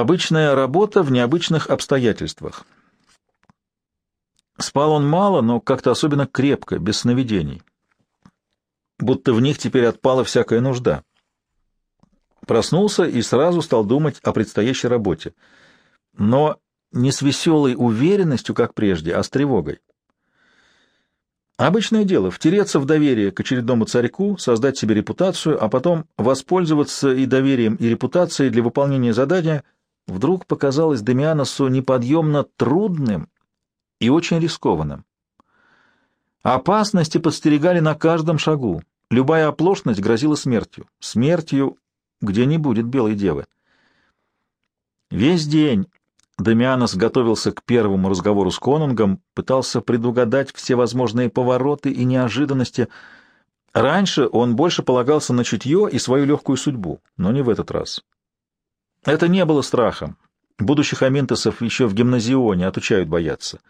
Обычная работа в необычных обстоятельствах. Спал он мало, но как-то особенно крепко, без сновидений. Будто в них теперь отпала всякая нужда. Проснулся и сразу стал думать о предстоящей работе. Но не с веселой уверенностью, как прежде, а с тревогой. Обычное дело — втереться в доверие к очередному царьку, создать себе репутацию, а потом воспользоваться и доверием, и репутацией для выполнения задания вдруг показалось Демианосу неподъемно трудным и очень рискованным. Опасности подстерегали на каждом шагу. Любая оплошность грозила смертью. Смертью, где не будет белой девы. Весь день Дамианос готовился к первому разговору с конунгом, пытался предугадать все возможные повороты и неожиданности. Раньше он больше полагался на чутье и свою легкую судьбу, но не в этот раз. Это не было страхом. Будущих аминтосов еще в гимназионе отучают бояться.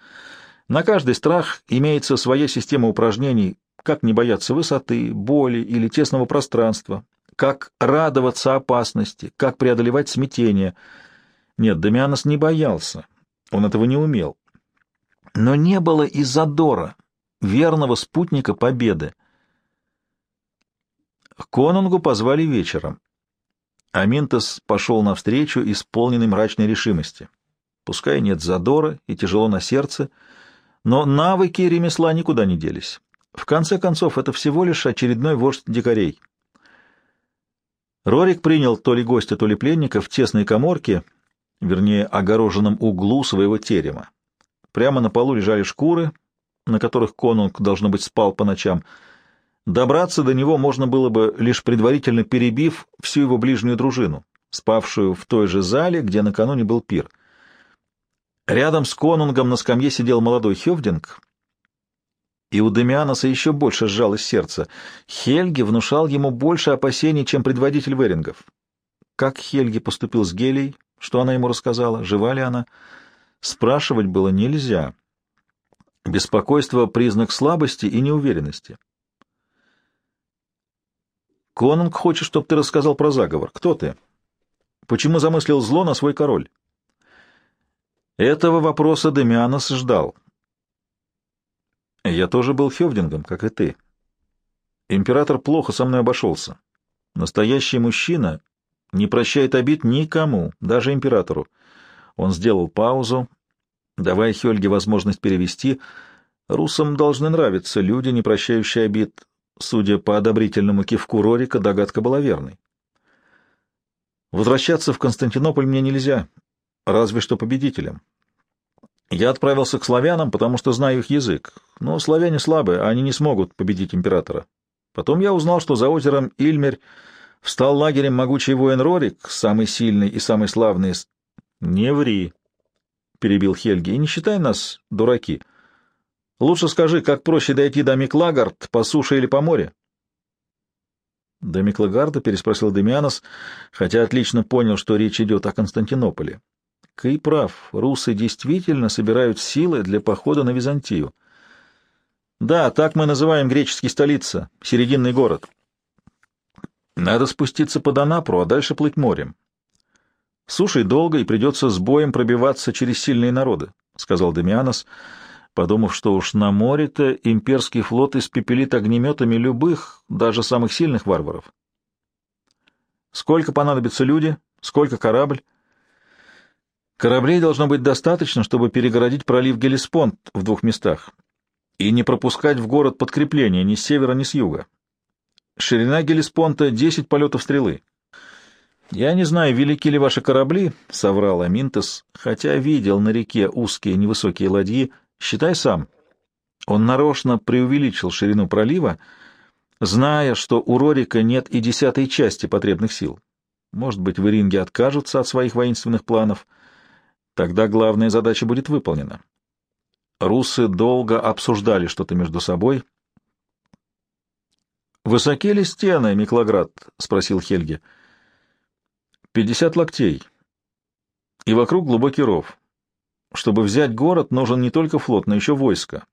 На каждый страх имеется своя система упражнений, как не бояться высоты, боли или тесного пространства, как радоваться опасности, как преодолевать смятение. Нет, Дамианос не боялся, он этого не умел. Но не было и задора, верного спутника победы. Конунгу позвали вечером. Аминтос пошел навстречу, исполненный мрачной решимости. Пускай нет задора и тяжело на сердце, но навыки ремесла никуда не делись. В конце концов, это всего лишь очередной вождь дикарей. Рорик принял то ли гостя, то ли пленника в тесной коморке, вернее, огороженном углу своего терема. Прямо на полу лежали шкуры, на которых конунг, должно быть, спал по ночам — Добраться до него можно было бы, лишь предварительно перебив всю его ближнюю дружину, спавшую в той же зале, где накануне был пир. Рядом с конунгом на скамье сидел молодой Хевдинг, и у Демианоса еще больше сжалось сердце. Хельги внушал ему больше опасений, чем предводитель Верингов. Как Хельги поступил с Гелей, что она ему рассказала, жива ли она, спрашивать было нельзя. Беспокойство — признак слабости и неуверенности. Конунг хочет, чтобы ты рассказал про заговор. Кто ты? Почему замыслил зло на свой король? Этого вопроса Демианос ждал. Я тоже был Хевдингом, как и ты. Император плохо со мной обошелся. Настоящий мужчина не прощает обид никому, даже императору. Он сделал паузу, давая Хельге возможность перевести. Русам должны нравиться люди, не прощающие обид, Судя по одобрительному кивку Рорика, догадка была верной. Возвращаться в Константинополь мне нельзя, разве что победителем. Я отправился к славянам, потому что знаю их язык, но славяне слабые, они не смогут победить императора. Потом я узнал, что за озером Ильмерь встал лагерем могучий воин Рорик, самый сильный и самый славный. — Не ври, — перебил Хельги, — и не считай нас дураки. — Лучше скажи, как проще дойти до Миклагард, по суше или по морю? До Миклагарда переспросил Демианос, хотя отлично понял, что речь идет о Константинополе. Кай прав, русы действительно собирают силы для похода на Византию. Да, так мы называем греческий столица, серединный город. Надо спуститься по Донапру, а дальше плыть морем. Сушей долго, и придется с боем пробиваться через сильные народы, — сказал Демианос, — подумав, что уж на море-то имперский флот испепелит огнеметами любых, даже самых сильных варваров. Сколько понадобится люди? Сколько корабль? Кораблей должно быть достаточно, чтобы перегородить пролив Гелеспонд в двух местах и не пропускать в город подкрепления ни с севера, ни с юга. Ширина Гелеспонта — десять полетов стрелы. «Я не знаю, велики ли ваши корабли», — соврал Аминтес, хотя видел на реке узкие невысокие ладьи — Считай сам. Он нарочно преувеличил ширину пролива, зная, что у Рорика нет и десятой части потребных сил. Может быть, в Иринге откажутся от своих воинственных планов. Тогда главная задача будет выполнена. Русы долго обсуждали что-то между собой. «Высоки ли стены, Миклоград?» — спросил Хельги. «Пятьдесят локтей. И вокруг глубокий ров. Чтобы взять город, нужен не только флот, но еще войско.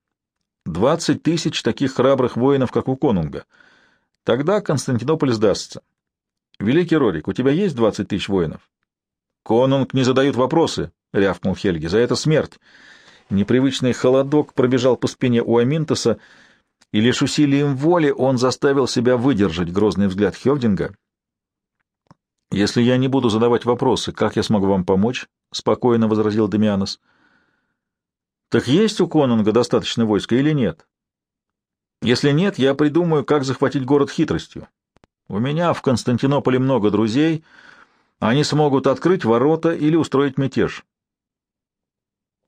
Двадцать тысяч таких храбрых воинов, как у Конунга. Тогда Константинополь сдастся. Великий Рорик, у тебя есть двадцать тысяч воинов? «Конунг не задают вопросы», — рявкнул Хельги. «За это смерть». Непривычный холодок пробежал по спине у Аминтоса, и лишь усилием воли он заставил себя выдержать грозный взгляд Хевдинга. «Если я не буду задавать вопросы, как я смогу вам помочь?» — спокойно возразил Демианос. «Так есть у Конунга достаточно войска или нет?» «Если нет, я придумаю, как захватить город хитростью. У меня в Константинополе много друзей, они смогут открыть ворота или устроить мятеж».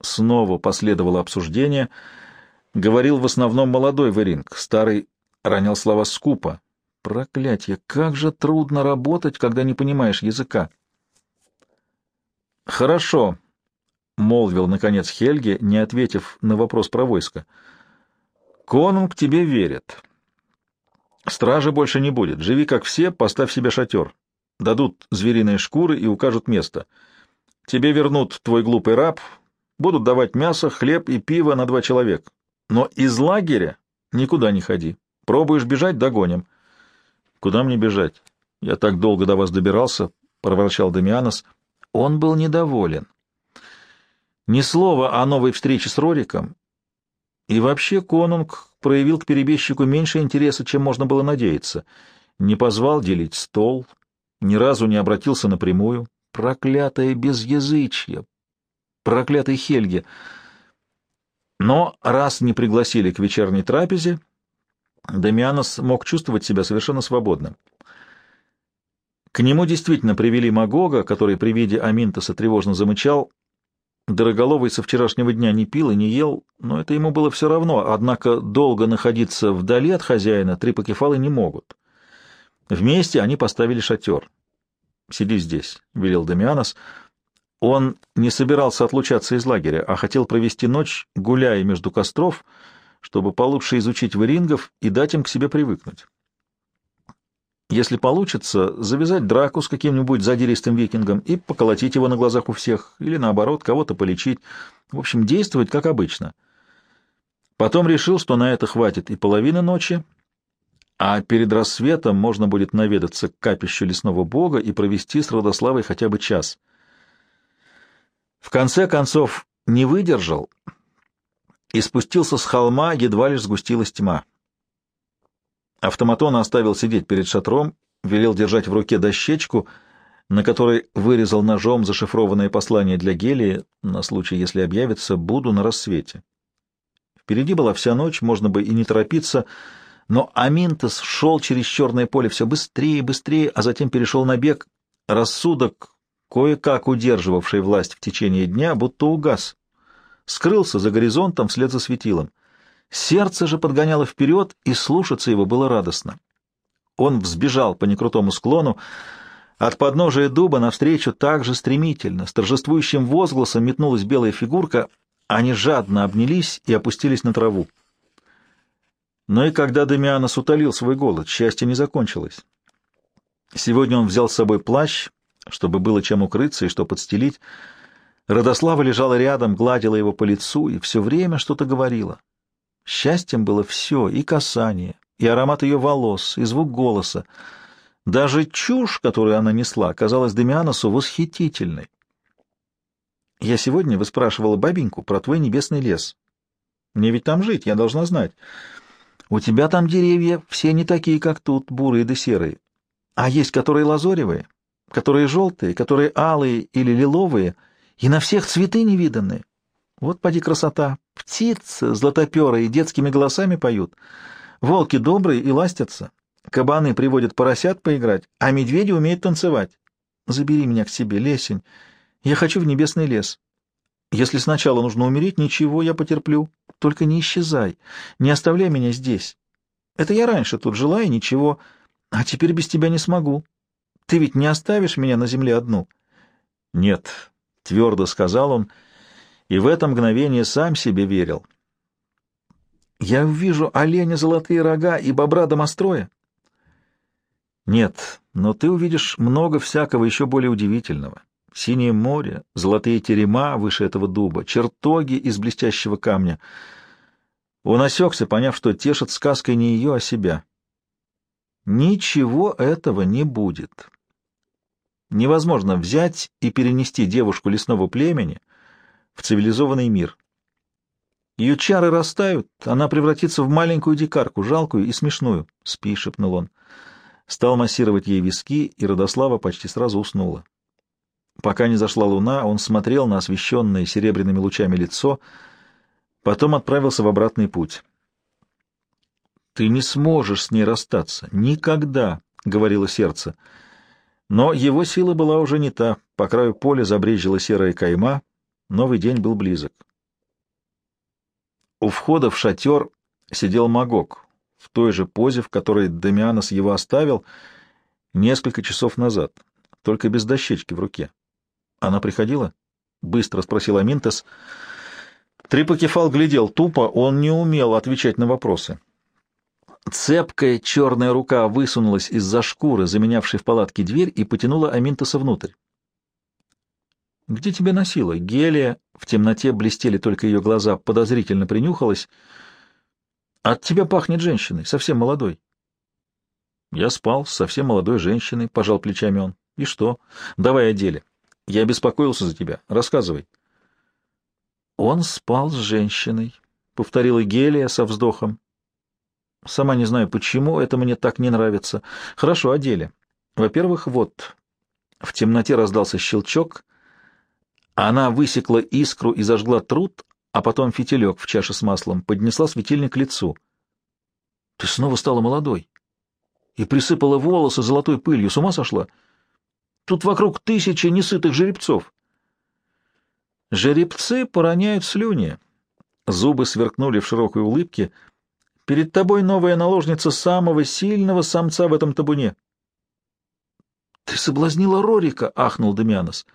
Снова последовало обсуждение. Говорил в основном молодой Веринг, старый ронял слова скупо. Проклятье, как же трудно работать, когда не понимаешь языка. Хорошо, молвил наконец Хельге, не ответив на вопрос про войско. Конунг тебе верит. Стражи больше не будет. Живи как все, поставь себе шатер. Дадут звериные шкуры и укажут место. Тебе вернут твой глупый раб, будут давать мясо, хлеб и пиво на два человека. Но из лагеря никуда не ходи. Пробуешь бежать — догоним. Куда мне бежать? Я так долго до вас добирался, — проворчал Дамианос. Он был недоволен. Ни слова о новой встрече с Рориком. И вообще конунг проявил к перебежчику меньше интереса, чем можно было надеяться. Не позвал делить стол, ни разу не обратился напрямую. Проклятое безязычье! Проклятый Хельге! Но раз не пригласили к вечерней трапезе, Дамианос мог чувствовать себя совершенно свободным. К нему действительно привели Магога, который при виде Аминтоса тревожно замычал. Дороголовый со вчерашнего дня не пил и не ел, но это ему было все равно, однако долго находиться вдали от хозяина трипокефалы не могут. Вместе они поставили шатер. «Сиди здесь», — велел Дамианос. Он не собирался отлучаться из лагеря, а хотел провести ночь, гуляя между костров, — чтобы получше изучить варингов и дать им к себе привыкнуть. Если получится, завязать драку с каким-нибудь задиристым викингом и поколотить его на глазах у всех, или наоборот, кого-то полечить. В общем, действовать как обычно. Потом решил, что на это хватит и половины ночи, а перед рассветом можно будет наведаться к капищу лесного бога и провести с Родославой хотя бы час. В конце концов, не выдержал и спустился с холма, едва лишь сгустилась тьма. Автоматон оставил сидеть перед шатром, велел держать в руке дощечку, на которой вырезал ножом зашифрованное послание для Гелии на случай, если объявится «буду на рассвете». Впереди была вся ночь, можно бы и не торопиться, но Аминтес шел через черное поле все быстрее и быстрее, а затем перешел на бег. Рассудок, кое-как удерживавший власть в течение дня, будто угас скрылся за горизонтом вслед за светилом. Сердце же подгоняло вперед, и слушаться его было радостно. Он взбежал по некрутому склону, от подножия дуба навстречу так же стремительно, с торжествующим возгласом метнулась белая фигурка, они жадно обнялись и опустились на траву. Но и когда Демианос утолил свой голод, счастье не закончилось. Сегодня он взял с собой плащ, чтобы было чем укрыться и что подстелить, Родослава лежала рядом, гладила его по лицу и все время что-то говорила. Счастьем было все, и касание, и аромат ее волос, и звук голоса. Даже чушь, которую она несла, казалась Демианосу восхитительной. «Я сегодня выспрашивала бабеньку про твой небесный лес. Мне ведь там жить, я должна знать. У тебя там деревья все не такие, как тут, бурые да серые. А есть которые лазоревые, которые желтые, которые алые или лиловые — и на всех цветы невиданные. Вот поди красота. Птицы златоперые детскими голосами поют. Волки добрые и ластятся. Кабаны приводят поросят поиграть, а медведи умеют танцевать. Забери меня к себе, лесень. Я хочу в небесный лес. Если сначала нужно умереть, ничего, я потерплю. Только не исчезай, не оставляй меня здесь. Это я раньше тут жила и ничего, а теперь без тебя не смогу. Ты ведь не оставишь меня на земле одну? Нет, — твердо сказал он, и в это мгновение сам себе верил. «Я увижу оленя золотые рога и бобра домостроя?» «Нет, но ты увидишь много всякого еще более удивительного. Синее море, золотые терема выше этого дуба, чертоги из блестящего камня». Он осекся, поняв, что тешит сказкой не ее, а себя. «Ничего этого не будет». Невозможно взять и перенести девушку лесного племени в цивилизованный мир. Ее чары растают, она превратится в маленькую дикарку, жалкую и смешную. — Спи, — шепнул он. Стал массировать ей виски, и Родослава почти сразу уснула. Пока не зашла луна, он смотрел на освещенное серебряными лучами лицо, потом отправился в обратный путь. «Ты не сможешь с ней расстаться. Никогда!» — говорило сердце. Но его сила была уже не та. По краю поля забрежила серая кайма. Новый день был близок. У входа в шатер сидел Магок, в той же позе, в которой Дамианос его оставил несколько часов назад, только без дощечки в руке. Она приходила? — быстро спросил Аминтес. Трипокефал глядел тупо, он не умел отвечать на вопросы. Цепкая черная рука высунулась из-за шкуры, заменявшей в палатке дверь, и потянула Аминтеса внутрь. «Где тебя носило?» Гелия, в темноте блестели только ее глаза, подозрительно принюхалась. «От тебя пахнет женщиной, совсем молодой». «Я спал с совсем молодой женщиной», — пожал плечами он. «И что? Давай о деле. Я беспокоился за тебя. Рассказывай». «Он спал с женщиной», — повторила Гелия со вздохом. «Сама не знаю, почему это мне так не нравится. Хорошо, о деле. Во-первых, вот...» В темноте раздался щелчок. Она высекла искру и зажгла труд, а потом фитилек в чаше с маслом, поднесла светильник к лицу. «Ты снова стала молодой и присыпала волосы золотой пылью. С ума сошла?» Тут вокруг тысячи несытых жеребцов. Жеребцы пороняют слюни. Зубы сверкнули в широкой улыбке. Перед тобой новая наложница самого сильного самца в этом табуне. — Ты соблазнила Рорика, — ахнул Демианос.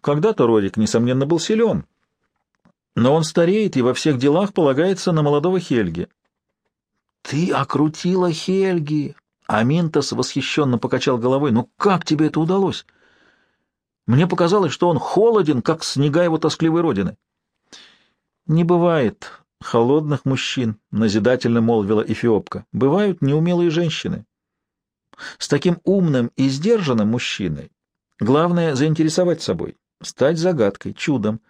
Когда-то Рорик, несомненно, был силен, но он стареет и во всех делах полагается на молодого Хельги. — Ты окрутила Хельги, Аминтос восхищенно покачал головой. «Ну как тебе это удалось? Мне показалось, что он холоден, как снега его тоскливой родины». «Не бывает холодных мужчин», — назидательно молвила Эфиопка. «Бывают неумелые женщины. С таким умным и сдержанным мужчиной главное — заинтересовать собой, стать загадкой, чудом.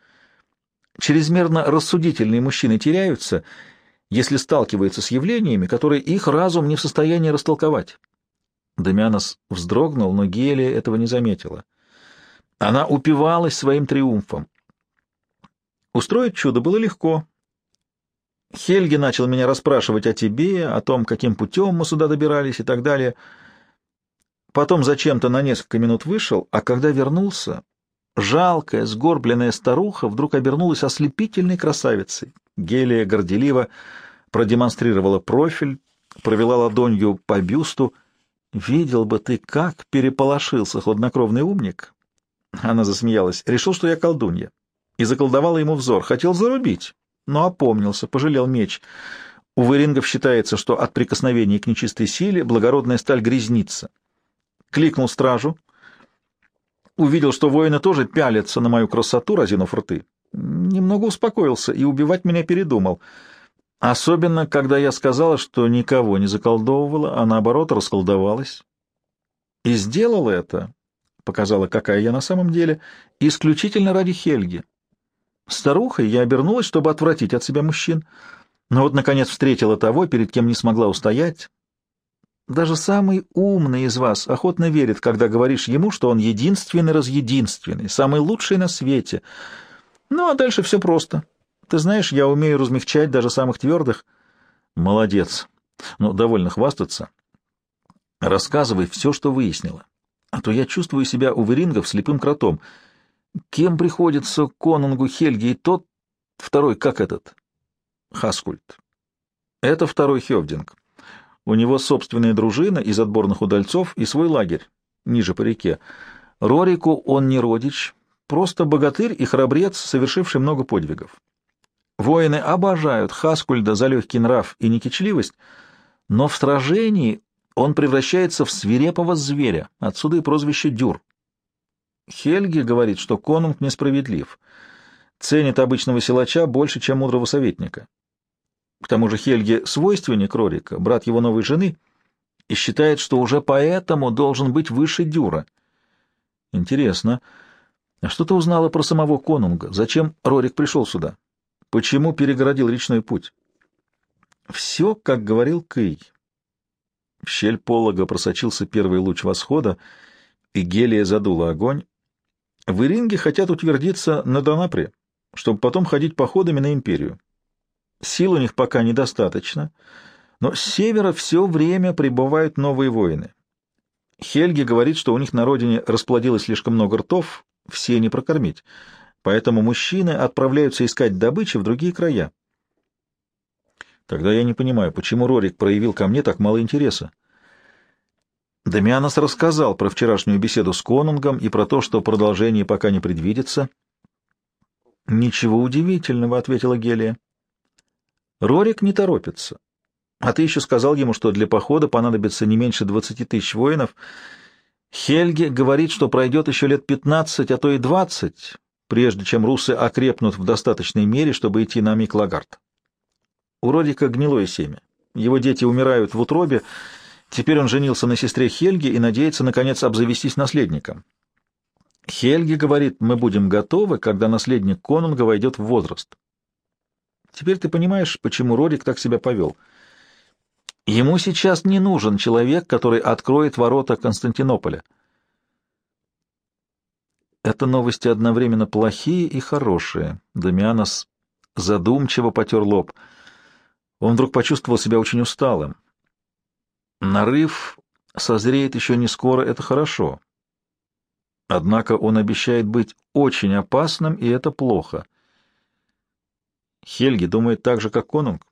Чрезмерно рассудительные мужчины теряются — если сталкивается с явлениями, которые их разум не в состоянии растолковать. Демианос вздрогнул, но Гелия этого не заметила. Она упивалась своим триумфом. Устроить чудо было легко. Хельги начал меня расспрашивать о тебе, о том, каким путем мы сюда добирались и так далее. Потом зачем-то на несколько минут вышел, а когда вернулся, жалкая, сгорбленная старуха вдруг обернулась ослепительной красавицей. Гелия горделиво продемонстрировала профиль, провела ладонью по бюсту. «Видел бы ты, как переполошился хладнокровный умник!» Она засмеялась. «Решил, что я колдунья». И заколдовала ему взор. Хотел зарубить, но опомнился, пожалел меч. У варингов считается, что от прикосновения к нечистой силе благородная сталь грязнится. Кликнул стражу. Увидел, что воины тоже пялятся на мою красоту, разинув рты. Немного успокоился и убивать меня передумал. Особенно, когда я сказала, что никого не заколдовывала, а наоборот расколдовалась. И сделала это, показала, какая я на самом деле, исключительно ради Хельги. Старухой я обернулась, чтобы отвратить от себя мужчин, но вот, наконец, встретила того, перед кем не смогла устоять. Даже самый умный из вас охотно верит, когда говоришь ему, что он единственный разъединственный, самый лучший на свете — ну, а дальше все просто. Ты знаешь, я умею размягчать даже самых твердых. Молодец. Ну, довольно хвастаться. Рассказывай все, что выяснила. А то я чувствую себя у Верингов слепым кротом. Кем приходится конунгу Хельги и тот, второй, как этот? Хаскульт. Это второй Хевдинг. У него собственная дружина из отборных удальцов и свой лагерь, ниже по реке. Рорику он не родич, Просто богатырь и храбрец, совершивший много подвигов. Воины обожают Хаскульда за легкий нрав и некичливость, но в сражении он превращается в свирепого зверя, отсюда и прозвище Дюр. Хельги говорит, что конунг несправедлив, ценит обычного силача больше, чем мудрого советника. К тому же Хельги свойственник Рорика, брат его новой жены, и считает, что уже поэтому должен быть выше Дюра — Интересно. А что ты узнала про самого конунга? Зачем Рорик пришел сюда? Почему перегородил речной путь? Все, как говорил Кый. В щель полога просочился первый луч восхода, и Гелия задула огонь. В Иринге хотят утвердиться на Донапре, чтобы потом ходить походами на империю. Сил у них пока недостаточно, но с севера все время прибывают новые воины. Хельги говорит, что у них на родине расплодилось слишком много ртов, все не прокормить, поэтому мужчины отправляются искать добычи в другие края. Тогда я не понимаю, почему Рорик проявил ко мне так мало интереса. Дамианос рассказал про вчерашнюю беседу с Конунгом и про то, что продолжение пока не предвидится. «Ничего удивительного», — ответила Гелия. «Рорик не торопится. А ты еще сказал ему, что для похода понадобится не меньше двадцати тысяч воинов. Хельге говорит, что пройдет еще лет пятнадцать, а то и двадцать, прежде чем русы окрепнут в достаточной мере, чтобы идти на Миклагард. У Родика гнилое семя. Его дети умирают в утробе. Теперь он женился на сестре Хельги и надеется, наконец, обзавестись наследником. Хельги говорит, мы будем готовы, когда наследник Конунга войдет в возраст. Теперь ты понимаешь, почему Родик так себя повел — Ему сейчас не нужен человек, который откроет ворота Константинополя. Это новости одновременно плохие и хорошие. Дамианос задумчиво потер лоб. Он вдруг почувствовал себя очень усталым. Нарыв созреет еще не скоро, это хорошо. Однако он обещает быть очень опасным, и это плохо. Хельги думает так же, как Конунг.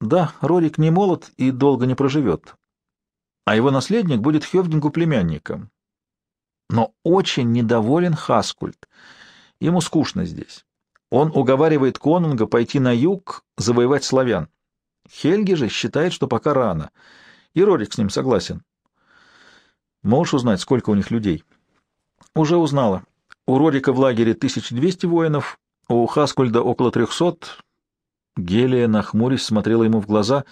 Да, Рорик не молод и долго не проживет. А его наследник будет Хевдингу племянником. Но очень недоволен Хаскульт. Ему скучно здесь. Он уговаривает Конунга пойти на юг, завоевать славян. Хельги же считает, что пока рано. И Рорик с ним согласен. Можешь узнать, сколько у них людей? Уже узнала. У Рорика в лагере 1200 воинов, у Хаскульда около 300, Гелия, нахмурясь, смотрела ему в глаза.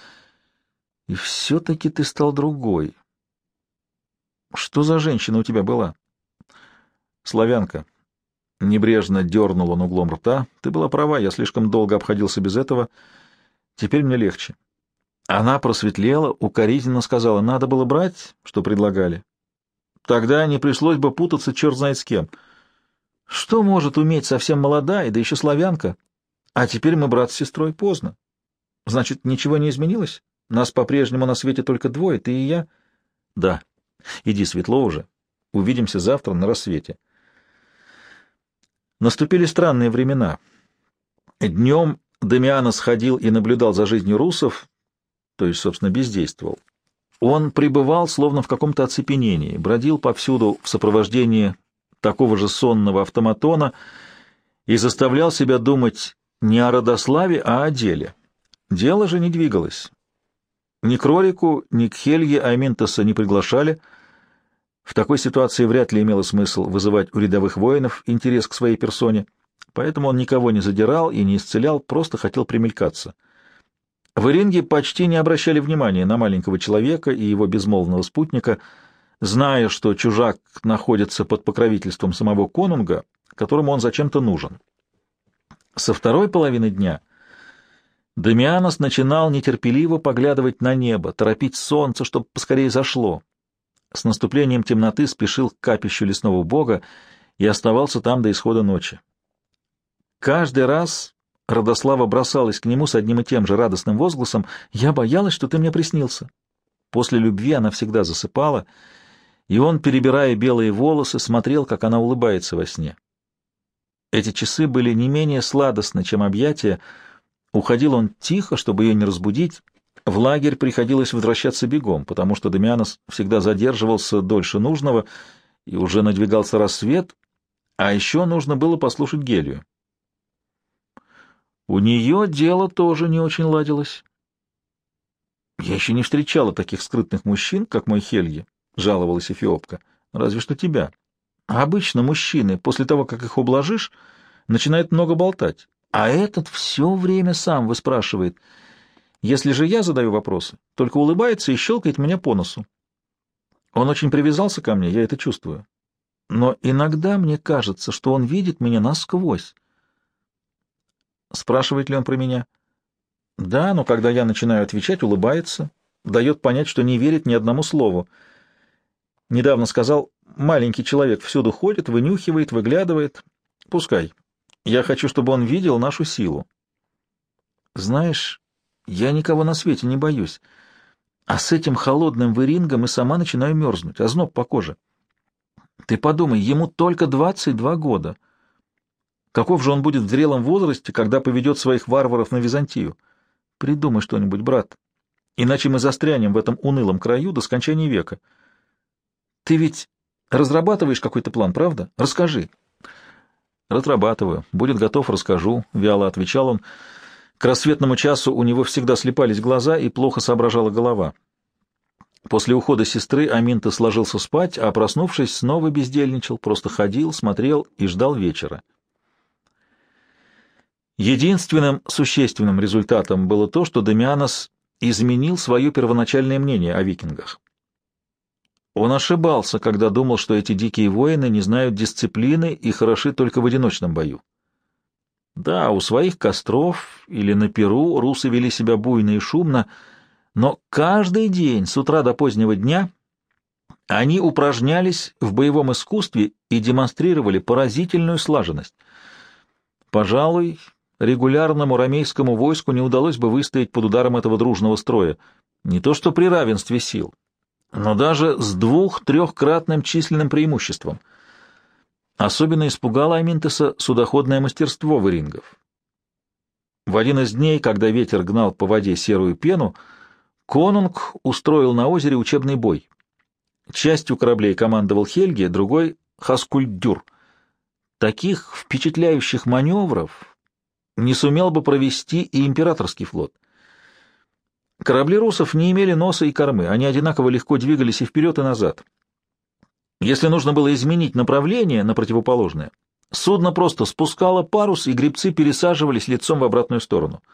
«И все-таки ты стал другой. Что за женщина у тебя была?» «Славянка». Небрежно дернул он углом рта. «Ты была права, я слишком долго обходился без этого. Теперь мне легче». Она просветлела, укоризненно сказала, «Надо было брать, что предлагали. Тогда не пришлось бы путаться черт знает с кем. Что может уметь совсем молодая, да еще славянка?» А теперь мы брат с сестрой поздно. Значит, ничего не изменилось? Нас по-прежнему на свете только двое, ты и я? Да. Иди, светло уже. Увидимся завтра на рассвете. Наступили странные времена. Днем Дамиана сходил и наблюдал за жизнью русов, то есть, собственно, бездействовал. Он пребывал словно в каком-то оцепенении, бродил повсюду в сопровождении такого же сонного автоматона и заставлял себя думать не о родославе, а о деле. Дело же не двигалось. Ни к Рорику, ни к Хельге Айминтоса не приглашали. В такой ситуации вряд ли имело смысл вызывать у рядовых воинов интерес к своей персоне, поэтому он никого не задирал и не исцелял, просто хотел примелькаться. В Иринге почти не обращали внимания на маленького человека и его безмолвного спутника, зная, что чужак находится под покровительством самого конунга, которому он зачем-то нужен. Со второй половины дня Дамианос начинал нетерпеливо поглядывать на небо, торопить солнце, чтобы поскорее зашло. С наступлением темноты спешил к капищу лесного бога и оставался там до исхода ночи. Каждый раз Радослава бросалась к нему с одним и тем же радостным возгласом «Я боялась, что ты мне приснился». После любви она всегда засыпала, и он, перебирая белые волосы, смотрел, как она улыбается во сне. Эти часы были не менее сладостны, чем объятия. Уходил он тихо, чтобы ее не разбудить. В лагерь приходилось возвращаться бегом, потому что Дамианос всегда задерживался дольше нужного, и уже надвигался рассвет, а еще нужно было послушать Гелию. У нее дело тоже не очень ладилось. «Я еще не встречала таких скрытных мужчин, как мой Хельги», — жаловалась Эфиопка. «Разве что тебя». А обычно мужчины, после того, как их ублажишь, начинают много болтать, а этот все время сам выспрашивает. Если же я задаю вопросы, только улыбается и щелкает меня по носу. Он очень привязался ко мне, я это чувствую. но иногда мне кажется, что он видит меня насквозь. Спрашивает ли он про меня? Да, но когда я начинаю отвечать, улыбается, дает понять, что не верит ни одному слову. Недавно сказал, маленький человек всюду ходит, вынюхивает, выглядывает. Пускай. Я хочу, чтобы он видел нашу силу. Знаешь, я никого на свете не боюсь. А с этим холодным вырингом и сама начинаю мерзнуть, озноб по коже. Ты подумай, ему только 22 года. Каков же он будет в зрелом возрасте, когда поведет своих варваров на Византию? Придумай что-нибудь, брат. Иначе мы застрянем в этом унылом краю до скончания века. Ты ведь разрабатываешь какой-то план, правда? Расскажи. Разрабатываю. Будет готов, расскажу, — вяло отвечал он. К рассветному часу у него всегда слепались глаза и плохо соображала голова. После ухода сестры Аминта сложился спать, а, проснувшись, снова бездельничал, просто ходил, смотрел и ждал вечера. Единственным существенным результатом было то, что Дамианос изменил свое первоначальное мнение о викингах. Он ошибался, когда думал, что эти дикие воины не знают дисциплины и хороши только в одиночном бою. Да, у своих костров или на Перу русы вели себя буйно и шумно, но каждый день с утра до позднего дня они упражнялись в боевом искусстве и демонстрировали поразительную слаженность. Пожалуй, регулярному ромейскому войску не удалось бы выстоять под ударом этого дружного строя, не то что при равенстве сил, но даже с двух-трехкратным численным преимуществом. Особенно испугало Аминтеса судоходное мастерство варингов. В один из дней, когда ветер гнал по воде серую пену, Конунг устроил на озере учебный бой. Частью кораблей командовал Хельги, другой — Хаскульдюр. Таких впечатляющих маневров не сумел бы провести и императорский флот. Корабли русов не имели носа и кормы, они одинаково легко двигались и вперед, и назад. Если нужно было изменить направление на противоположное, судно просто спускало парус, и гребцы пересаживались лицом в обратную сторону —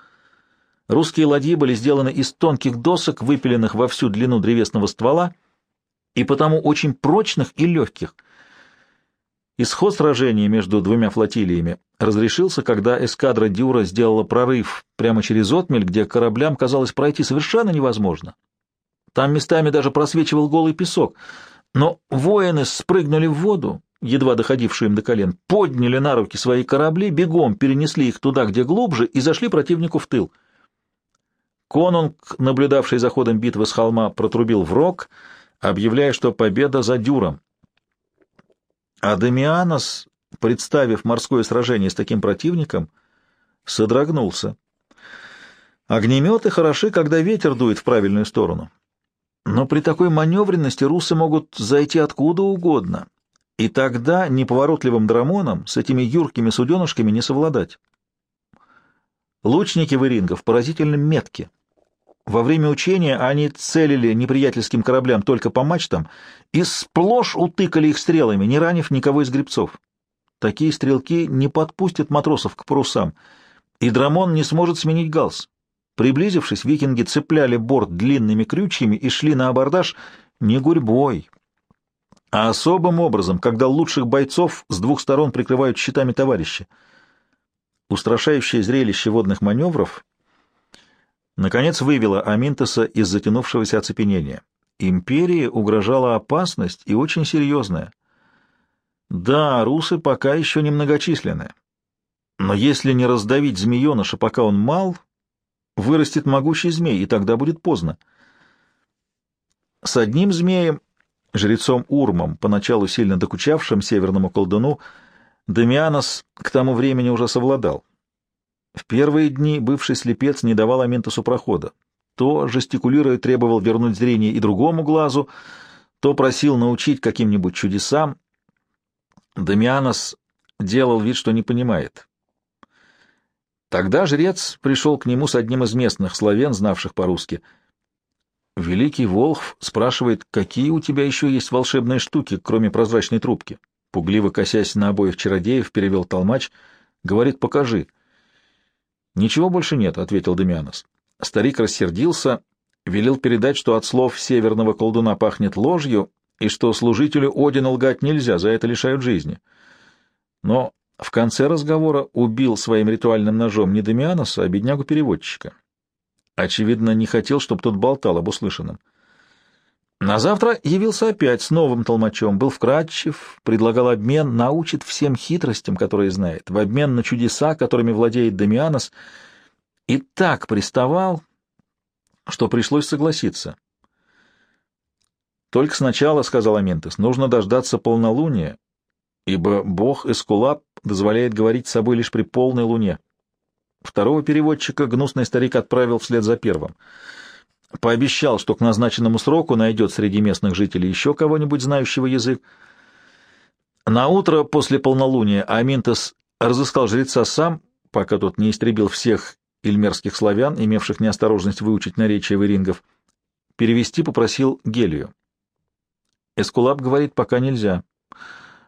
Русские ладьи были сделаны из тонких досок, выпиленных во всю длину древесного ствола, и потому очень прочных и легких. Исход сражения между двумя флотилиями разрешился, когда эскадра Дюра сделала прорыв прямо через отмель, где кораблям казалось пройти совершенно невозможно. Там местами даже просвечивал голый песок, но воины спрыгнули в воду, едва доходившую им до колен, подняли на руки свои корабли, бегом перенесли их туда, где глубже, и зашли противнику в тыл — Конунг, наблюдавший за ходом битвы с холма, протрубил в рог, объявляя, что победа за Дюром. А Демианос, представив морское сражение с таким противником, содрогнулся. Огнеметы хороши, когда ветер дует в правильную сторону. Но при такой маневренности русы могут зайти откуда угодно, и тогда неповоротливым драмоном с этими юркими суденышками не совладать. Лучники вырингов поразительно метки. Во время учения они целили неприятельским кораблям только по мачтам и сплошь утыкали их стрелами, не ранив никого из гребцов. Такие стрелки не подпустят матросов к парусам, и Драмон не сможет сменить галс. Приблизившись, викинги цепляли борт длинными крючьями и шли на абордаж не гурьбой, а особым образом, когда лучших бойцов с двух сторон прикрывают щитами товарища. Устрашающее зрелище водных маневров наконец вывела Аминтоса из затянувшегося оцепенения. Империи угрожала опасность и очень серьезная. Да, русы пока еще немногочисленны. Но если не раздавить змееныша, пока он мал, вырастет могучий змей, и тогда будет поздно. С одним змеем, жрецом Урмом, поначалу сильно докучавшим северному колдуну, Демианос к тому времени уже совладал. В первые дни бывший слепец не давал Аминтосу прохода. То, жестикулируя, требовал вернуть зрение и другому глазу, то просил научить каким-нибудь чудесам. Дамианос делал вид, что не понимает. Тогда жрец пришел к нему с одним из местных славян, знавших по-русски. Великий Волхв спрашивает, какие у тебя еще есть волшебные штуки, кроме прозрачной трубки. Пугливо косясь на обоих чародеев, перевел толмач. Говорит, покажи. «Ничего больше нет», — ответил Демианос. Старик рассердился, велел передать, что от слов северного колдуна пахнет ложью, и что служителю Одина лгать нельзя, за это лишают жизни. Но в конце разговора убил своим ритуальным ножом не Дамианоса, а беднягу-переводчика. Очевидно, не хотел, чтобы тот болтал об услышанном. На завтра явился опять с новым толмачом, был вкрадчив, предлагал обмен, научит всем хитростям, которые знает, в обмен на чудеса, которыми владеет Дамианос, и так приставал, что пришлось согласиться. «Только сначала, — сказал Аминтес, — нужно дождаться полнолуния, ибо бог Эскулап дозволяет говорить с собой лишь при полной луне. Второго переводчика гнусный старик отправил вслед за первым. Пообещал, что к назначенному сроку найдет среди местных жителей еще кого-нибудь, знающего язык. На утро после полнолуния Аминтес разыскал жреца сам, пока тот не истребил всех ильмерских славян, имевших неосторожность выучить наречие вирингов. Перевести попросил Гелию. Эскулап говорит, пока нельзя.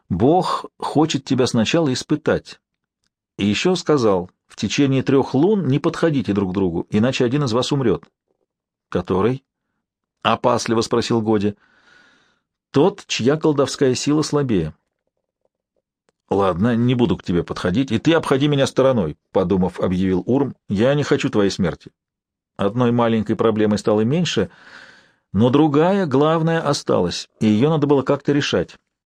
Бог хочет тебя сначала испытать. И еще сказал, в течение трех лун не подходите друг другу, иначе один из вас умрет. — Который? — опасливо спросил Годи. — Тот, чья колдовская сила слабее. — Ладно, не буду к тебе подходить, и ты обходи меня стороной, — подумав, объявил Урм. — Я не хочу твоей смерти. Одной маленькой проблемой стало меньше, но другая, главная, осталась, и ее надо было как-то решать.